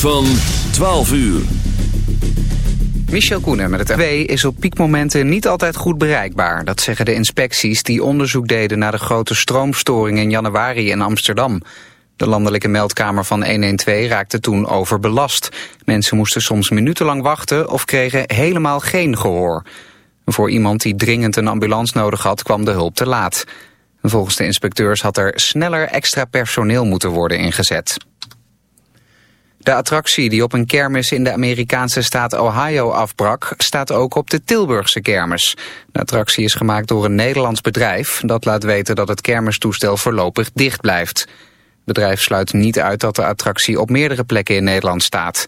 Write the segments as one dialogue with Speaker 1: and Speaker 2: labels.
Speaker 1: Van 12 uur.
Speaker 2: Michel Koenen met het MW is op piekmomenten niet altijd goed bereikbaar. Dat zeggen de inspecties die onderzoek deden naar de grote stroomstoring in januari in Amsterdam. De landelijke meldkamer van 112 raakte toen overbelast. Mensen moesten soms minutenlang wachten of kregen helemaal geen gehoor. Voor iemand die dringend een ambulance nodig had kwam de hulp te laat. Volgens de inspecteurs had er sneller extra personeel moeten worden ingezet. De attractie die op een kermis in de Amerikaanse staat Ohio afbrak... staat ook op de Tilburgse kermis. De attractie is gemaakt door een Nederlands bedrijf... dat laat weten dat het kermistoestel voorlopig dicht blijft. Het bedrijf sluit niet uit dat de attractie op meerdere plekken in Nederland staat.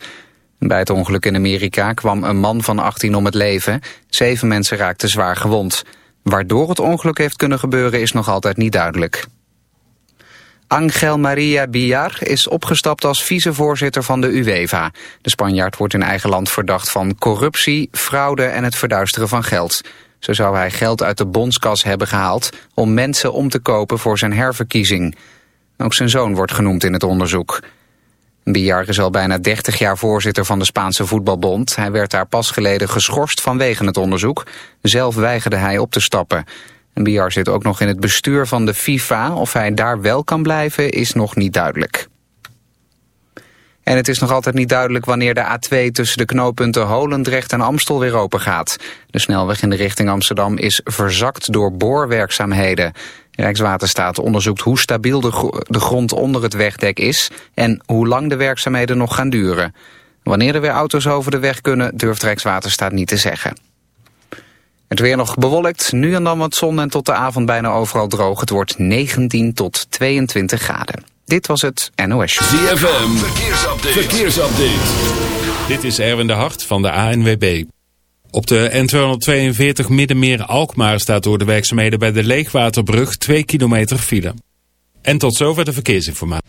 Speaker 2: Bij het ongeluk in Amerika kwam een man van 18 om het leven. Zeven mensen raakten zwaar gewond. Waardoor het ongeluk heeft kunnen gebeuren is nog altijd niet duidelijk. Angel Maria Villar is opgestapt als vicevoorzitter van de UEFA. De Spanjaard wordt in eigen land verdacht van corruptie, fraude en het verduisteren van geld. Zo zou hij geld uit de bondskas hebben gehaald om mensen om te kopen voor zijn herverkiezing. Ook zijn zoon wordt genoemd in het onderzoek. Villar is al bijna 30 jaar voorzitter van de Spaanse voetbalbond. Hij werd daar pas geleden geschorst vanwege het onderzoek. Zelf weigerde hij op te stappen. Biar zit ook nog in het bestuur van de FIFA. Of hij daar wel kan blijven is nog niet duidelijk. En het is nog altijd niet duidelijk wanneer de A2 tussen de knooppunten Holendrecht en Amstel weer open gaat. De snelweg in de richting Amsterdam is verzakt door boorwerkzaamheden. Rijkswaterstaat onderzoekt hoe stabiel de, de grond onder het wegdek is en hoe lang de werkzaamheden nog gaan duren. Wanneer er weer auto's over de weg kunnen durft Rijkswaterstaat niet te zeggen. Het weer nog bewolkt, nu en dan wat zon en tot de avond bijna overal droog. Het wordt 19 tot 22 graden. Dit was het NOS Show.
Speaker 1: ZFM, verkeersupdate. verkeersupdate.
Speaker 3: Dit is Erwin de Hart van de ANWB. Op de N242 Middenmeer Alkmaar staat door de werkzaamheden bij de Leegwaterbrug 2 kilometer file. En tot zover de verkeersinformatie.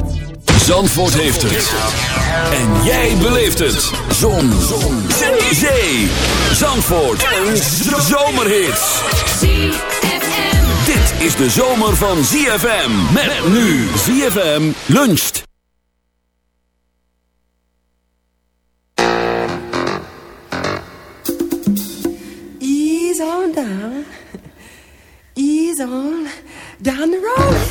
Speaker 1: Zandvoort heeft het. En jij beleeft het. Zon. Zon. Zee. Zandvoort. Een zomerhit. Dit is de zomer van ZFM. Met nu ZFM luncht.
Speaker 4: Ease on down. Ease on down the road.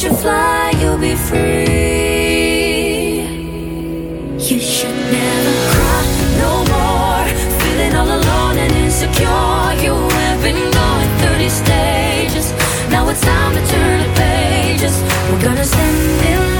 Speaker 5: should you fly, you'll be free. You should never cry no more. Feeling all alone and insecure. You have been going 30 stages. Now it's time to turn the pages. We're gonna stand in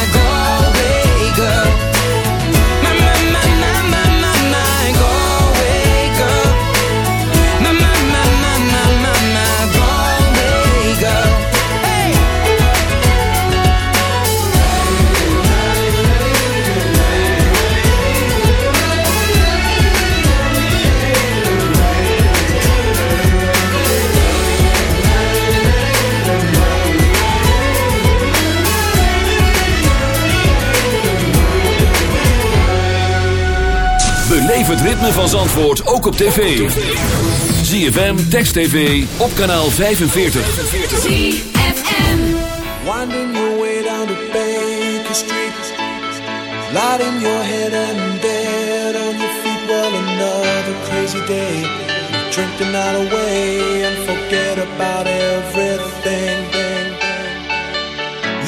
Speaker 1: het ritme van Zandvoort ook op tv. ZFM, Text TV, op kanaal 45.
Speaker 6: Winding your way down to Baker Street, lighting your head and dead on your feet. Well, another crazy day. Drink the night away and forget about everything.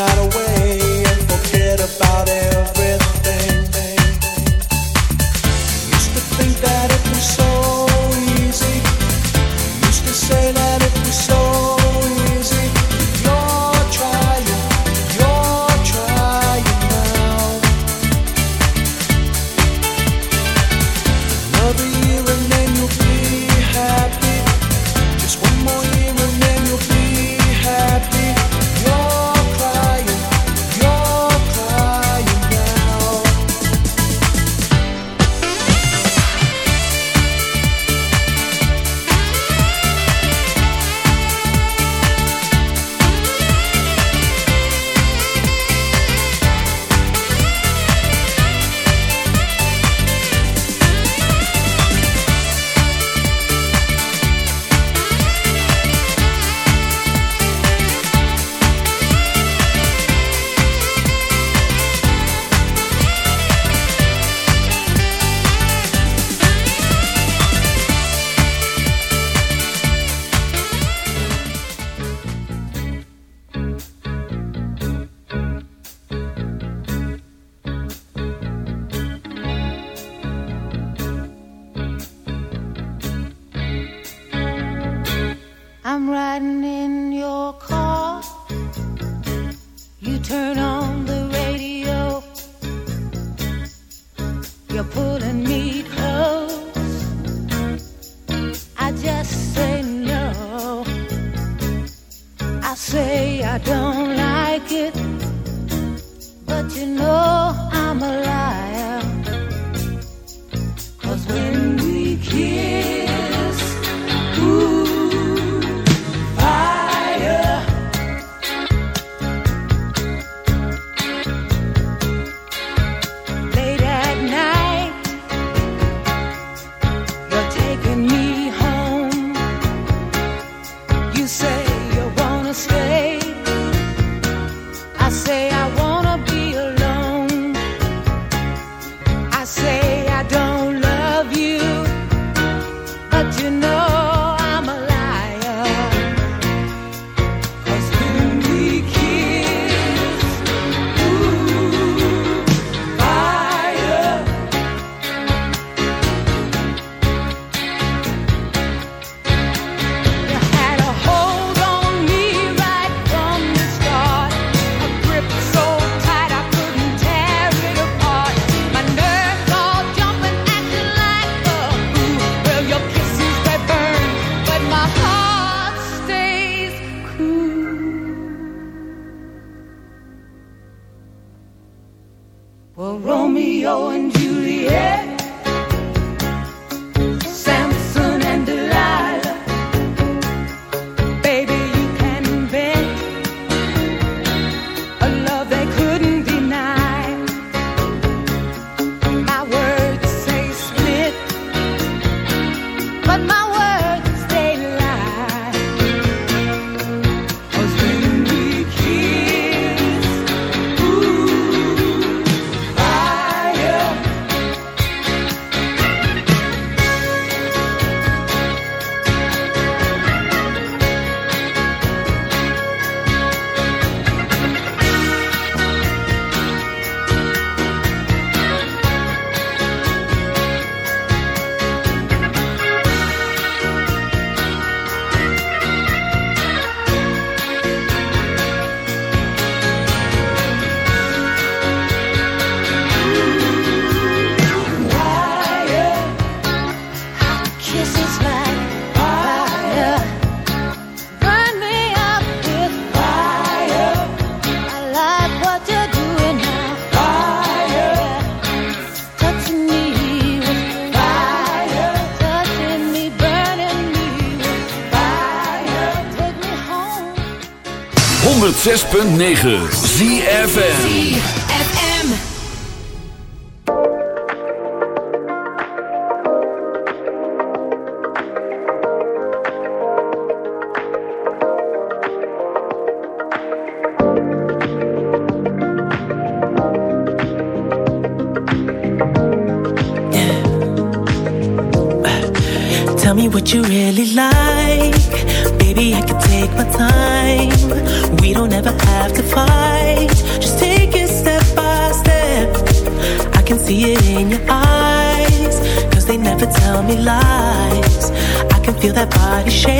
Speaker 6: not away and
Speaker 4: forget about everything.
Speaker 1: 106.9 ZFM.
Speaker 7: body shape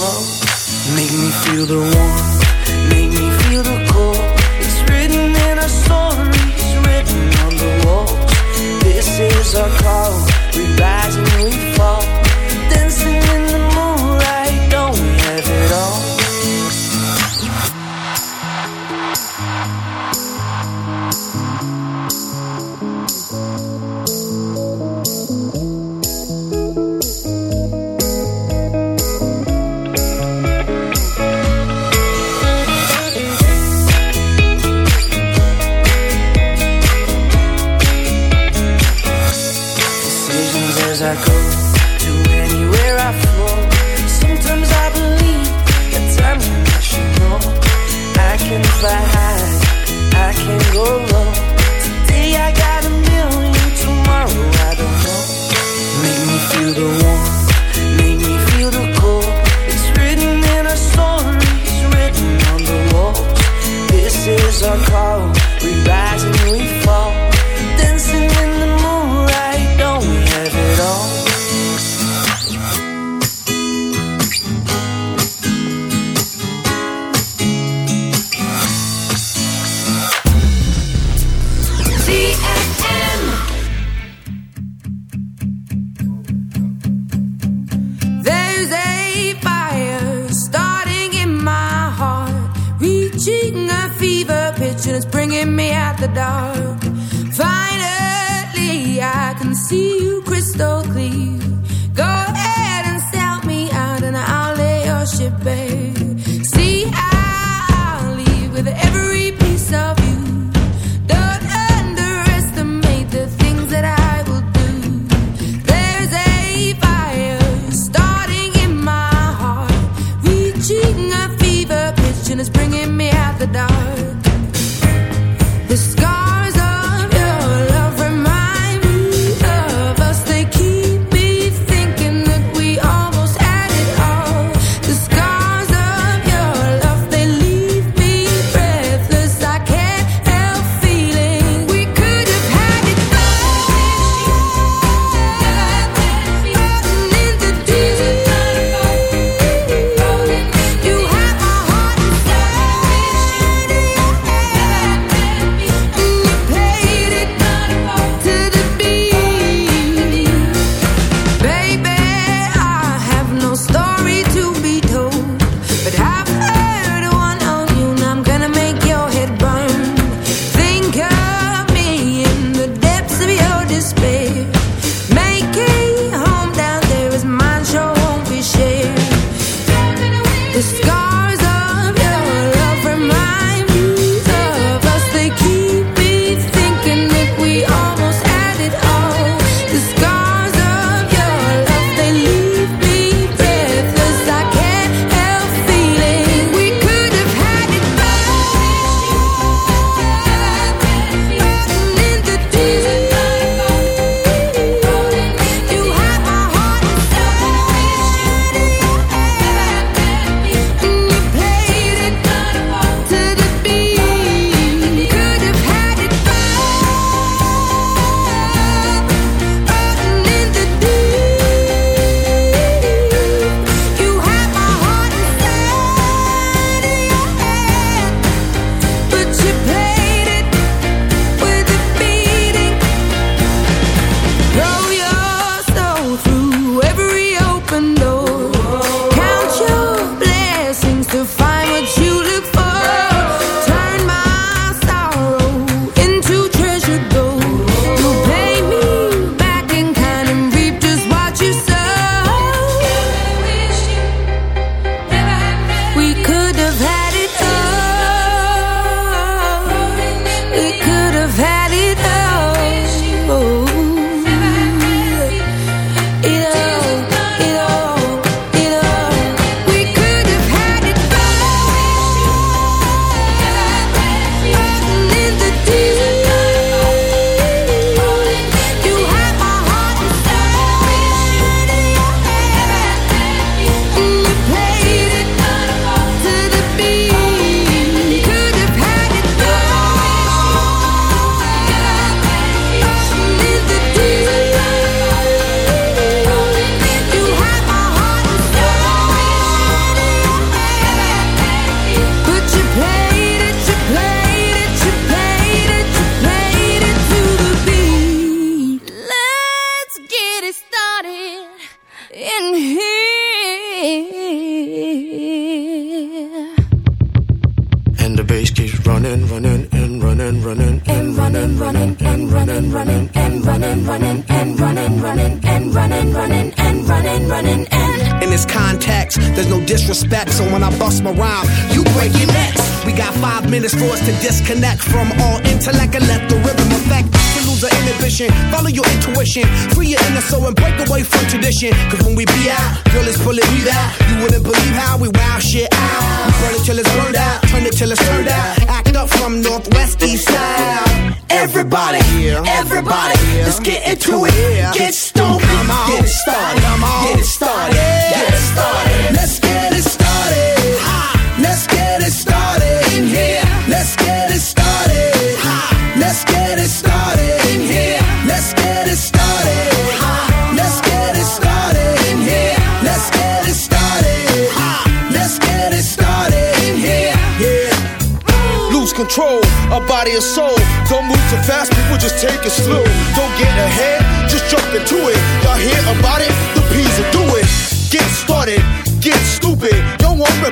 Speaker 8: Make me feel the warmth, make me feel the cold. It's written in our stories, written on the walls. This is our call.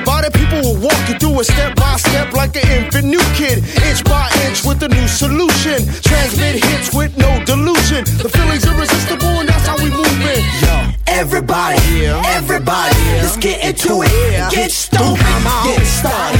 Speaker 9: about it, people will walk you through it step by step like an infant new kid. Inch by inch with a new solution. Transmit hits with no delusion. The feeling's irresistible and that's how we move it.
Speaker 10: Everybody, yeah. everybody, yeah. let's get into it. Yeah. Get stoned, get
Speaker 11: started.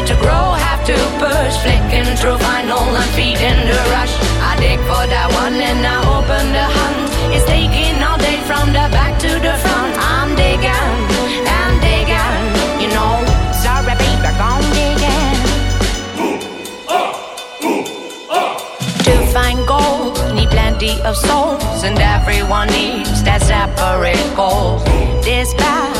Speaker 12: need to grow, have to push. Flicking through vinyl and feeding the rush. I dig for that one and I open the hunt. It's taking all day from the back to the front. I'm digging and digging, you know. Sorry, baby, gone digging. To find gold, need plenty of souls, and everyone needs that separate goal. This path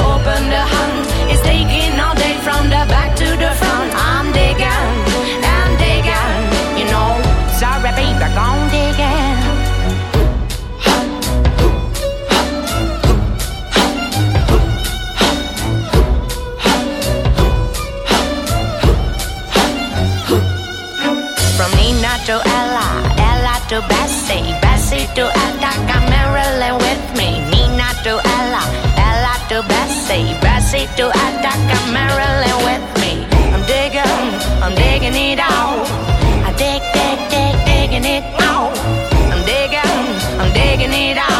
Speaker 12: to Bessie, to Attica, Marilyn with me. I'm digging, I'm digging it out. I dig, dig, dig, digging it out. I'm digging, I'm digging it out.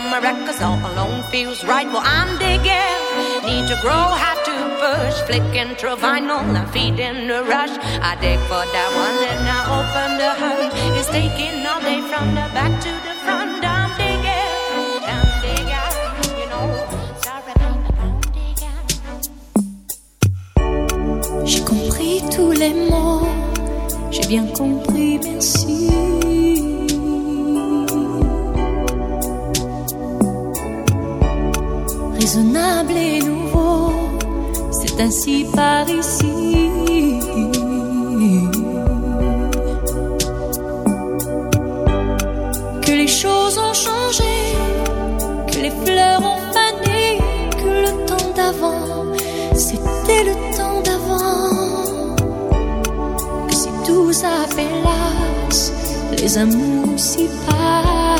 Speaker 12: And my records all alone feels right. Well, I'm digging. Need to grow, have to push. Flicking through vinyl, I'm feeding the rush. I dig for that one, then I open the hood. It's taking all day from the back to the front. I'm digging, I'm digging, you know. About the
Speaker 7: J'ai compris tous les mots, j'ai bien compris, merci. Et nouveau, c'est ainsi par ici. Que les choses ont changé, que les fleurs ont fané, que le temps d'avant, c'était le temps d'avant. Que si tout s'appelasse, les amours s'y passent.